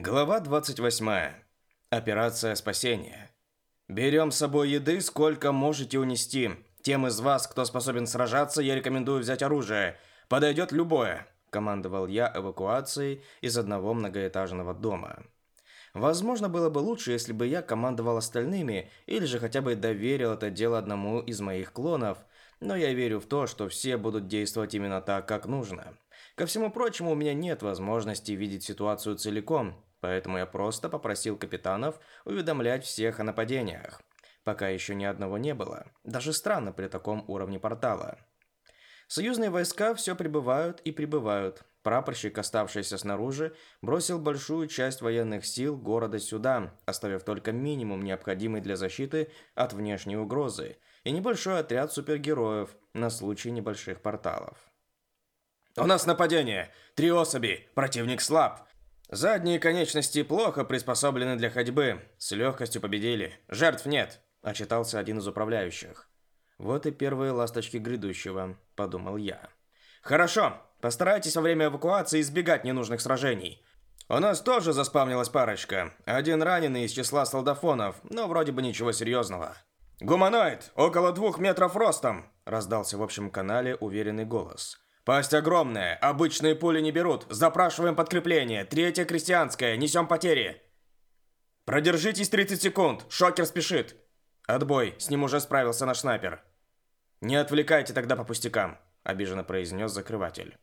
Глава 28. Операция спасения. Берем с собой еды, сколько можете унести. Тем из вас, кто способен сражаться, я рекомендую взять оружие. Подойдет любое. Командовал я эвакуацией из одного многоэтажного дома. Возможно, было бы лучше, если бы я командовал остальными, или же хотя бы доверил это дело одному из моих клонов, но я верю в то, что все будут действовать именно так, как нужно. Ко всему прочему, у меня нет возможности видеть ситуацию целиком, поэтому я просто попросил капитанов уведомлять всех о нападениях. Пока еще ни одного не было. Даже странно при таком уровне портала. Союзные войска все прибывают и прибывают. Прапорщик, оставшийся снаружи, бросил большую часть военных сил города сюда, оставив только минимум необходимый для защиты от внешней угрозы и небольшой отряд супергероев на случай небольших порталов. «У нас нападение! Три особи! Противник слаб! Задние конечности плохо приспособлены для ходьбы. С легкостью победили. Жертв нет», – отчитался один из управляющих. «Вот и первые ласточки грядущего», – подумал я. «Хорошо, постарайтесь во время эвакуации избегать ненужных сражений. У нас тоже заспавнилась парочка. Один раненый из числа солдафонов, но вроде бы ничего серьезного». «Гуманоид, около двух метров ростом!» – раздался в общем канале уверенный голос – Пасть огромная, обычные пули не берут. Запрашиваем подкрепление. Третья крестьянская, несем потери. Продержитесь 30 секунд, шокер спешит. Отбой, с ним уже справился наш снайпер. Не отвлекайте тогда по пустякам, обиженно произнес закрыватель.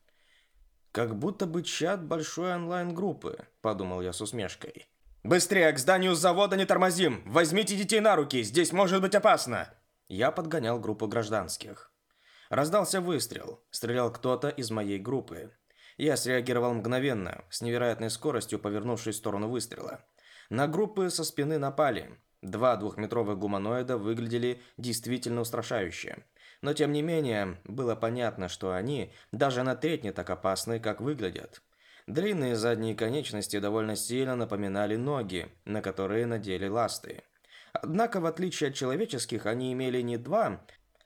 Как будто бы чат большой онлайн-группы, подумал я с усмешкой. Быстрее, к зданию завода не тормозим. Возьмите детей на руки, здесь может быть опасно. Я подгонял группу гражданских. Раздался выстрел. Стрелял кто-то из моей группы. Я среагировал мгновенно, с невероятной скоростью повернувшись в сторону выстрела. На группы со спины напали. Два двухметровых гуманоида выглядели действительно устрашающе. Но тем не менее, было понятно, что они даже на треть не так опасны, как выглядят. Длинные задние конечности довольно сильно напоминали ноги, на которые надели ласты. Однако, в отличие от человеческих, они имели не два,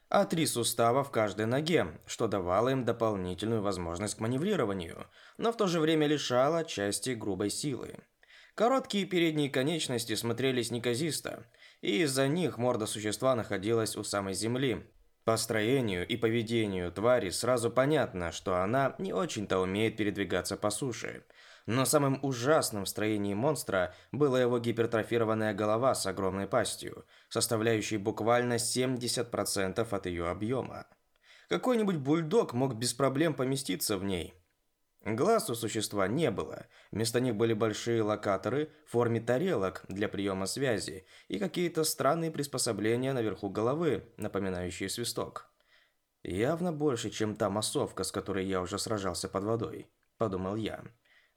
а три сустава в каждой ноге, что давало им дополнительную возможность к маневрированию, но в то же время лишало части грубой силы. Короткие передние конечности смотрелись неказисто, и из-за них морда существа находилась у самой земли, по строению и поведению твари сразу понятно, что она не очень-то умеет передвигаться по суше. Но самым ужасным в строении монстра была его гипертрофированная голова с огромной пастью, составляющей буквально 70% от ее объема. Какой-нибудь бульдог мог без проблем поместиться в ней, Глаз у существа не было. Вместо них были большие локаторы в форме тарелок для приема связи и какие-то странные приспособления наверху головы, напоминающие свисток. «Явно больше, чем та массовка, с которой я уже сражался под водой», – подумал я.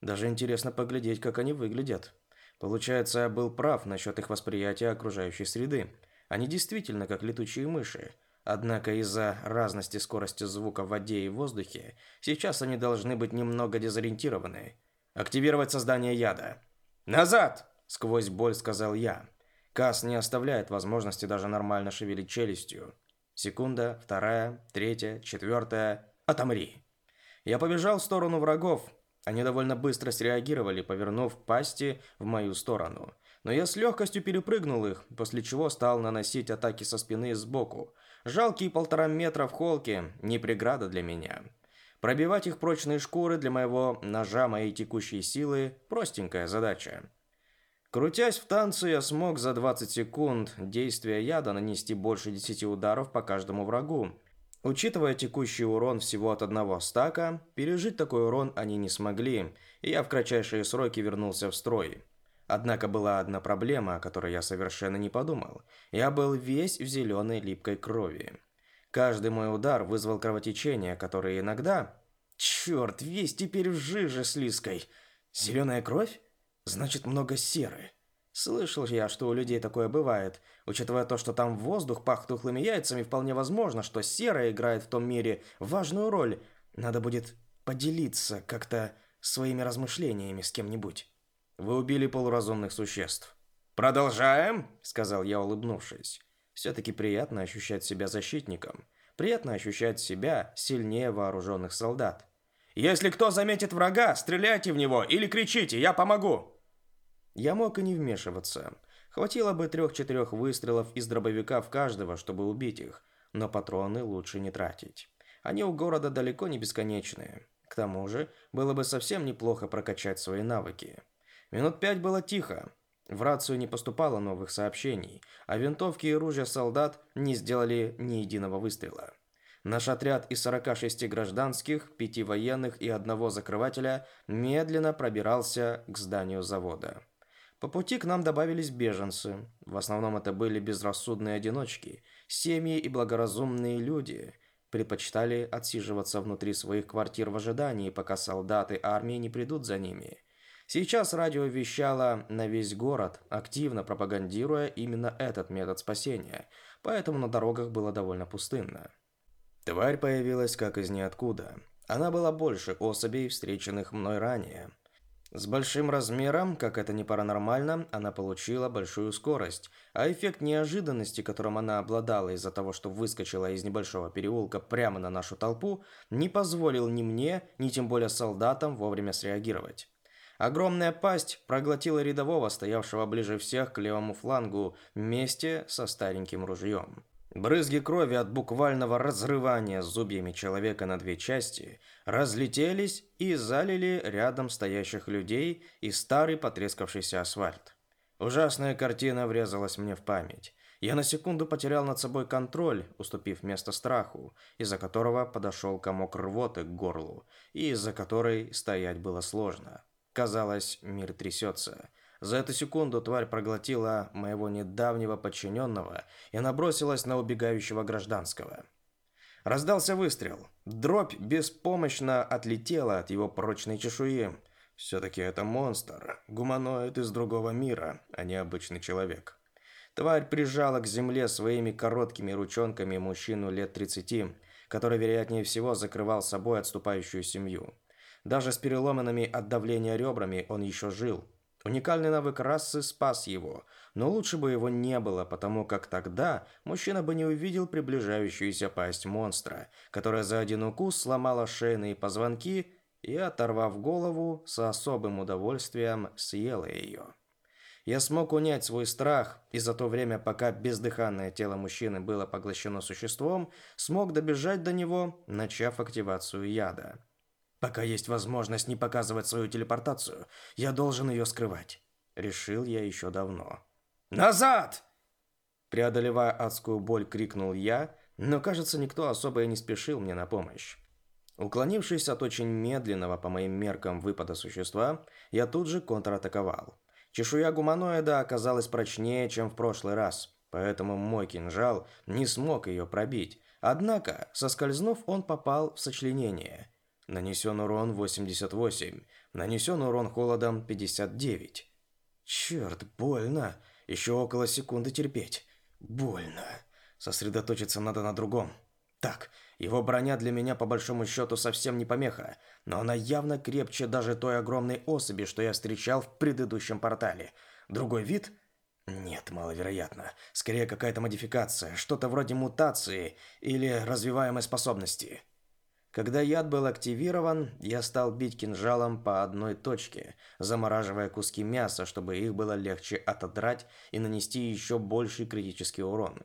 «Даже интересно поглядеть, как они выглядят». Получается, я был прав насчет их восприятия окружающей среды. Они действительно как летучие мыши – Однако из-за разности скорости звука в воде и воздухе, сейчас они должны быть немного дезориентированы. Активировать создание яда. «Назад!» – сквозь боль сказал я. Кас не оставляет возможности даже нормально шевелить челюстью. Секунда, вторая, третья, четвертая. Отомри. Я побежал в сторону врагов. Они довольно быстро среагировали, повернув пасти в мою сторону но я с легкостью перепрыгнул их, после чего стал наносить атаки со спины и сбоку. Жалкие полтора метра в холке – не преграда для меня. Пробивать их прочные шкуры для моего ножа моей текущей силы – простенькая задача. Крутясь в танце, я смог за 20 секунд действия яда нанести больше 10 ударов по каждому врагу. Учитывая текущий урон всего от одного стака, пережить такой урон они не смогли, и я в кратчайшие сроки вернулся в строй. Однако была одна проблема, о которой я совершенно не подумал. Я был весь в зеленой липкой крови. Каждый мой удар вызвал кровотечение, которое иногда... Черт, весь теперь в жиже слизкой. Зеленая кровь? Значит, много серы. Слышал я, что у людей такое бывает. Учитывая то, что там воздух пах тухлыми яйцами, вполне возможно, что сера играет в том мире важную роль. Надо будет поделиться как-то своими размышлениями с кем-нибудь. Вы убили полуразумных существ. Продолжаем, сказал я, улыбнувшись. Все-таки приятно ощущать себя защитником. Приятно ощущать себя сильнее вооруженных солдат. Если кто заметит врага, стреляйте в него или кричите, я помогу. Я мог и не вмешиваться. Хватило бы трех-четырех выстрелов из дробовика в каждого, чтобы убить их, но патроны лучше не тратить. Они у города далеко не бесконечные. К тому же, было бы совсем неплохо прокачать свои навыки. Минут пять было тихо. В рацию не поступало новых сообщений, а винтовки и ружья солдат не сделали ни единого выстрела. Наш отряд из 46 гражданских, пяти военных и одного закрывателя медленно пробирался к зданию завода. По пути к нам добавились беженцы. В основном это были безрассудные одиночки, семьи и благоразумные люди предпочитали отсиживаться внутри своих квартир в ожидании, пока солдаты армии не придут за ними – Сейчас радио вещало на весь город, активно пропагандируя именно этот метод спасения, поэтому на дорогах было довольно пустынно. Тварь появилась как из ниоткуда. Она была больше особей, встреченных мной ранее. С большим размером, как это не паранормально, она получила большую скорость, а эффект неожиданности, которым она обладала из-за того, что выскочила из небольшого переулка прямо на нашу толпу, не позволил ни мне, ни тем более солдатам вовремя среагировать. Огромная пасть проглотила рядового, стоявшего ближе всех к левому флангу, вместе со стареньким ружьем. Брызги крови от буквального разрывания зубьями человека на две части разлетелись и залили рядом стоящих людей и старый потрескавшийся асфальт. Ужасная картина врезалась мне в память. Я на секунду потерял над собой контроль, уступив место страху, из-за которого подошел комок рвоты к горлу, и из-за которой стоять было сложно. Казалось, мир трясется. За эту секунду тварь проглотила моего недавнего подчиненного и набросилась на убегающего гражданского. Раздался выстрел. Дробь беспомощно отлетела от его прочной чешуи. Все-таки это монстр, гуманоид из другого мира, а не обычный человек. Тварь прижала к земле своими короткими ручонками мужчину лет 30, который, вероятнее всего, закрывал собой отступающую семью. Даже с переломанными от давления ребрами он еще жил. Уникальный навык расы спас его, но лучше бы его не было, потому как тогда мужчина бы не увидел приближающуюся пасть монстра, которая за один укус сломала шейные позвонки и, оторвав голову, с особым удовольствием съела ее. Я смог унять свой страх, и за то время, пока бездыханное тело мужчины было поглощено существом, смог добежать до него, начав активацию яда. Пока есть возможность не показывать свою телепортацию, я должен ее скрывать. Решил я еще давно. «Назад!» Преодолевая адскую боль, крикнул я, но, кажется, никто особо и не спешил мне на помощь. Уклонившись от очень медленного по моим меркам выпада существа, я тут же контратаковал. Чешуя гуманоида оказалась прочнее, чем в прошлый раз, поэтому мой кинжал не смог ее пробить. Однако, соскользнув, он попал в сочленение – Нанесен урон 88. Нанесен урон холодом 59. Черт, больно. Еще около секунды терпеть. Больно. Сосредоточиться надо на другом. Так, его броня для меня по большому счету совсем не помеха, но она явно крепче даже той огромной особи, что я встречал в предыдущем портале. Другой вид? Нет, маловероятно. Скорее какая-то модификация, что-то вроде мутации или развиваемой способности. Когда яд был активирован, я стал бить кинжалом по одной точке, замораживая куски мяса, чтобы их было легче отодрать и нанести еще больший критический урон.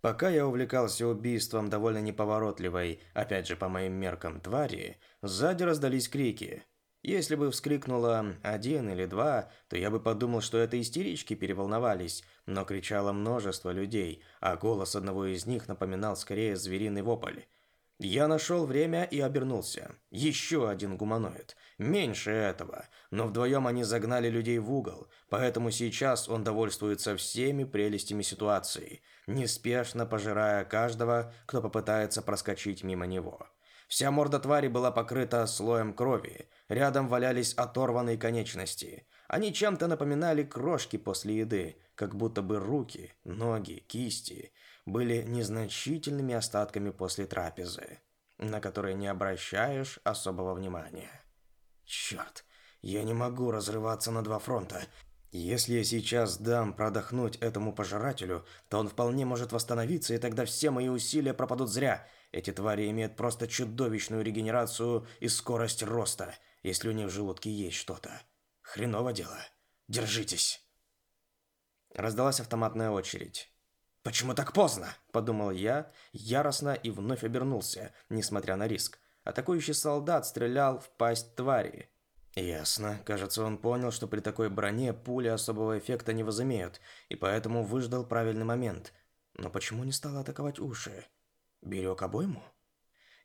Пока я увлекался убийством довольно неповоротливой, опять же по моим меркам, твари, сзади раздались крики. Если бы вскрикнуло один или два, то я бы подумал, что это истерички переволновались, но кричало множество людей, а голос одного из них напоминал скорее звериный вопль. Я нашел время и обернулся. Еще один гуманоид. Меньше этого. Но вдвоем они загнали людей в угол, поэтому сейчас он довольствуется всеми прелестями ситуации, неспешно пожирая каждого, кто попытается проскочить мимо него. Вся морда твари была покрыта слоем крови, рядом валялись оторванные конечности. Они чем-то напоминали крошки после еды, как будто бы руки, ноги, кисти – были незначительными остатками после трапезы, на которые не обращаешь особого внимания. Черт, я не могу разрываться на два фронта. Если я сейчас дам продохнуть этому пожирателю, то он вполне может восстановиться, и тогда все мои усилия пропадут зря. Эти твари имеют просто чудовищную регенерацию и скорость роста, если у них в желудке есть что-то. Хреново дело. Держитесь. Раздалась автоматная очередь. Почему так поздно? подумал я, яростно и вновь обернулся, несмотря на риск. Атакующий солдат стрелял в пасть твари. Ясно. Кажется, он понял, что при такой броне пули особого эффекта не возымеют, и поэтому выждал правильный момент. Но почему не стал атаковать уши? Берег обойму?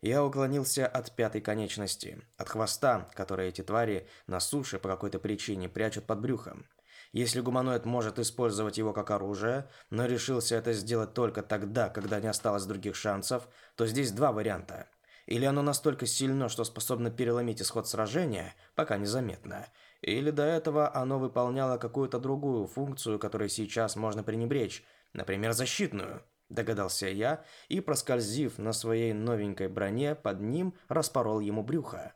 Я уклонился от пятой конечности, от хвоста, который эти твари на суше по какой-то причине прячут под брюхом. Если гуманоид может использовать его как оружие, но решился это сделать только тогда, когда не осталось других шансов, то здесь два варианта. Или оно настолько сильно, что способно переломить исход сражения, пока незаметно, или до этого оно выполняло какую-то другую функцию, которую сейчас можно пренебречь, например, защитную. Догадался я и, проскользив на своей новенькой броне под ним, распорол ему брюхо.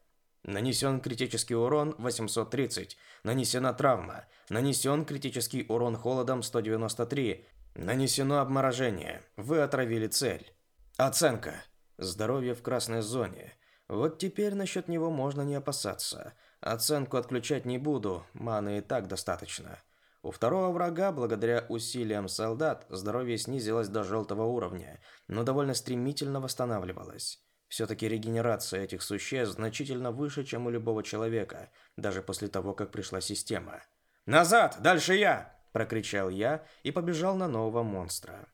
Нанесен критический урон 830. Нанесена травма. Нанесен критический урон холодом 193. Нанесено обморожение. Вы отравили цель. Оценка. Здоровье в красной зоне. Вот теперь насчет него можно не опасаться. Оценку отключать не буду, маны и так достаточно. У второго врага, благодаря усилиям солдат, здоровье снизилось до желтого уровня, но довольно стремительно восстанавливалось. Все-таки регенерация этих существ значительно выше, чем у любого человека, даже после того, как пришла система. «Назад! Дальше я!» – прокричал я и побежал на нового монстра.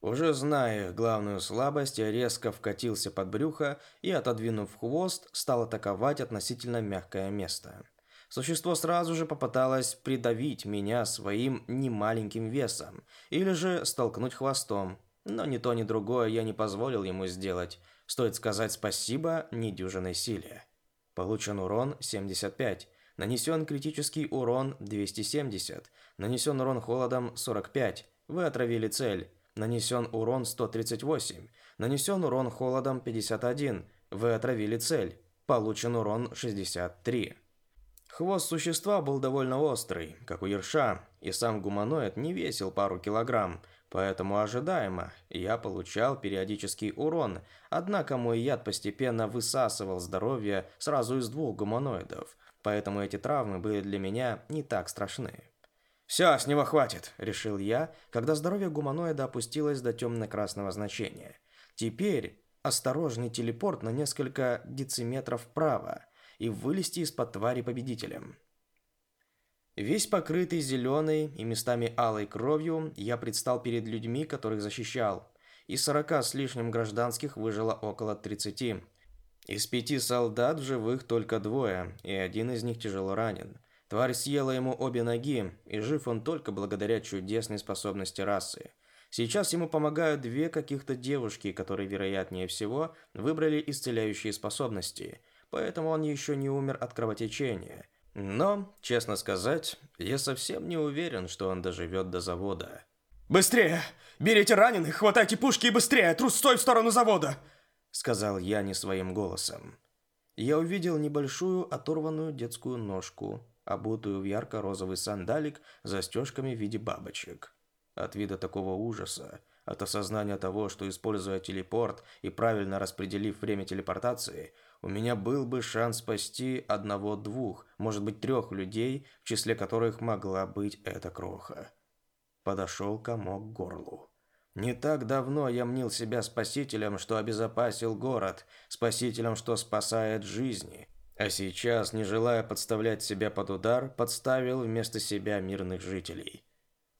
Уже зная главную слабость, я резко вкатился под брюхо и, отодвинув хвост, стал атаковать относительно мягкое место. Существо сразу же попыталось придавить меня своим немаленьким весом или же столкнуть хвостом, но ни то, ни другое я не позволил ему сделать – Стоит сказать спасибо недюжинной силе. Получен урон 75, нанесен критический урон 270, нанесен урон холодом 45, вы отравили цель, нанесен урон 138, нанесен урон холодом 51, вы отравили цель, получен урон 63. Хвост существа был довольно острый, как у ерша, и сам гуманоид не весил пару килограмм, Поэтому ожидаемо, я получал периодический урон, однако мой яд постепенно высасывал здоровье сразу из двух гуманоидов, поэтому эти травмы были для меня не так страшны. «Все, с него хватит», — решил я, когда здоровье гуманоида опустилось до темно-красного значения. «Теперь осторожный телепорт на несколько дециметров вправо и вылезти из-под твари победителем». Весь покрытый зеленой и местами алой кровью, я предстал перед людьми, которых защищал. Из сорока с лишним гражданских выжило около тридцати. Из пяти солдат в живых только двое, и один из них тяжело ранен. Тварь съела ему обе ноги, и жив он только благодаря чудесной способности расы. Сейчас ему помогают две каких-то девушки, которые, вероятнее всего, выбрали исцеляющие способности, поэтому он еще не умер от кровотечения – но, честно сказать, я совсем не уверен, что он доживет до завода. «Быстрее! Берите раненых, хватайте пушки и быстрее! Трус, стой в сторону завода!» Сказал я не своим голосом. Я увидел небольшую оторванную детскую ножку, обутую в ярко-розовый сандалик с застежками в виде бабочек. От вида такого ужаса от осознания того, что используя телепорт и правильно распределив время телепортации, у меня был бы шанс спасти одного-двух, может быть трех людей, в числе которых могла быть эта кроха. Подошел комок к горлу. Не так давно я мнил себя спасителем, что обезопасил город, спасителем, что спасает жизни. А сейчас, не желая подставлять себя под удар, подставил вместо себя мирных жителей.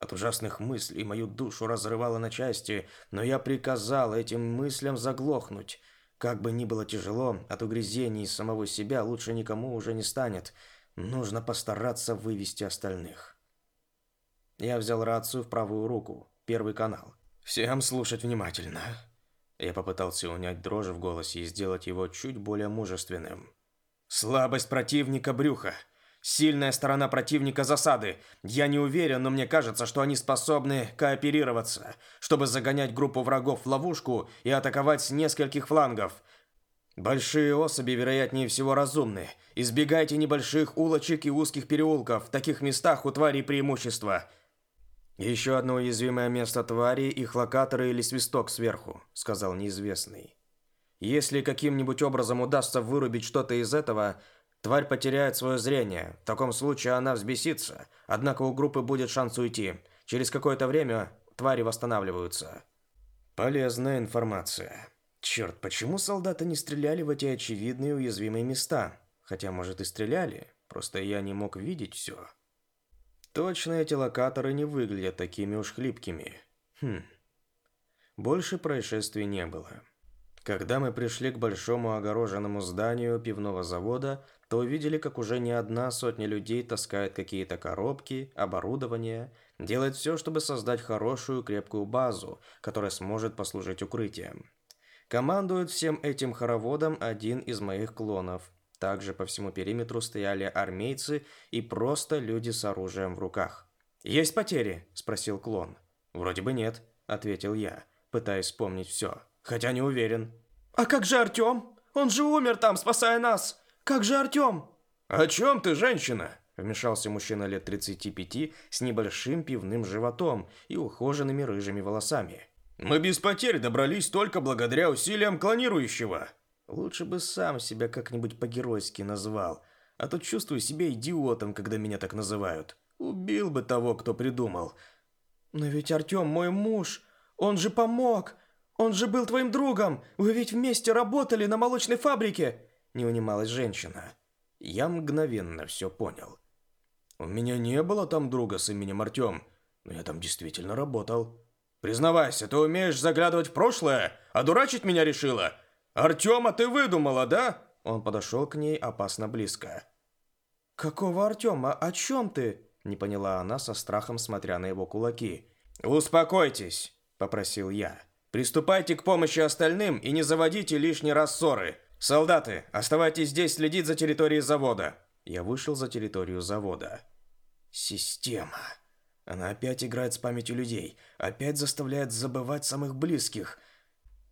От ужасных мыслей мою душу разрывало на части, но я приказал этим мыслям заглохнуть. Как бы ни было тяжело, от угрызений самого себя лучше никому уже не станет. Нужно постараться вывести остальных. Я взял рацию в правую руку, первый канал. Всем слушать внимательно. Я попытался унять дрожь в голосе и сделать его чуть более мужественным. Слабость противника брюха. Сильная сторона противника засады. Я не уверен, но мне кажется, что они способны кооперироваться, чтобы загонять группу врагов в ловушку и атаковать с нескольких флангов. Большие особи, вероятнее всего, разумны. Избегайте небольших улочек и узких переулков. В таких местах у тварей преимущество. Еще одно уязвимое место твари – их локаторы или свисток сверху, сказал неизвестный. Если каким-нибудь образом удастся вырубить что-то из этого – Тварь потеряет свое зрение. В таком случае она взбесится. Однако у группы будет шанс уйти. Через какое-то время твари восстанавливаются. Полезная информация. Черт, почему солдаты не стреляли в эти очевидные уязвимые места? Хотя, может, и стреляли. Просто я не мог видеть все. Точно эти локаторы не выглядят такими уж хлипкими. Хм. Больше происшествий не было. Когда мы пришли к большому огороженному зданию пивного завода, то увидели, как уже не одна сотня людей таскает какие-то коробки, оборудование, делает все, чтобы создать хорошую крепкую базу, которая сможет послужить укрытием. Командует всем этим хороводом один из моих клонов. Также по всему периметру стояли армейцы и просто люди с оружием в руках. «Есть потери?» – спросил клон. «Вроде бы нет», – ответил я, пытаясь вспомнить все хотя не уверен. А как же Артём? Он же умер там, спасая нас. Как же Артём? О чём ты, женщина? Вмешался мужчина лет 35 с небольшим пивным животом и ухоженными рыжими волосами. Мы без потерь добрались только благодаря усилиям клонирующего. Лучше бы сам себя как-нибудь по-геройски назвал, а то чувствую себя идиотом, когда меня так называют. Убил бы того, кто придумал. Но ведь Артём мой муж, он же помог. Он же был твоим другом. Вы ведь вместе работали на молочной фабрике. Не унималась женщина. Я мгновенно все понял. У меня не было там друга с именем Артем, но я там действительно работал. Признавайся, ты умеешь заглядывать в прошлое, а дурачить меня решила. Артема ты выдумала, да? Он подошел к ней опасно близко. Какого Артема? О чем ты? Не поняла она со страхом, смотря на его кулаки. Успокойтесь, попросил я. Приступайте к помощи остальным и не заводите лишний раз ссоры. Солдаты, оставайтесь здесь следить за территорией завода. Я вышел за территорию завода. Система. Она опять играет с памятью людей, опять заставляет забывать самых близких.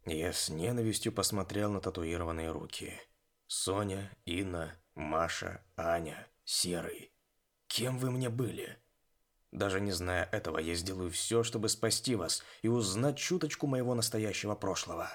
Я с ненавистью посмотрел на татуированные руки. Соня, Инна, Маша, Аня, Серый. Кем вы мне были? Даже не зная этого, я сделаю все, чтобы спасти вас и узнать чуточку моего настоящего прошлого.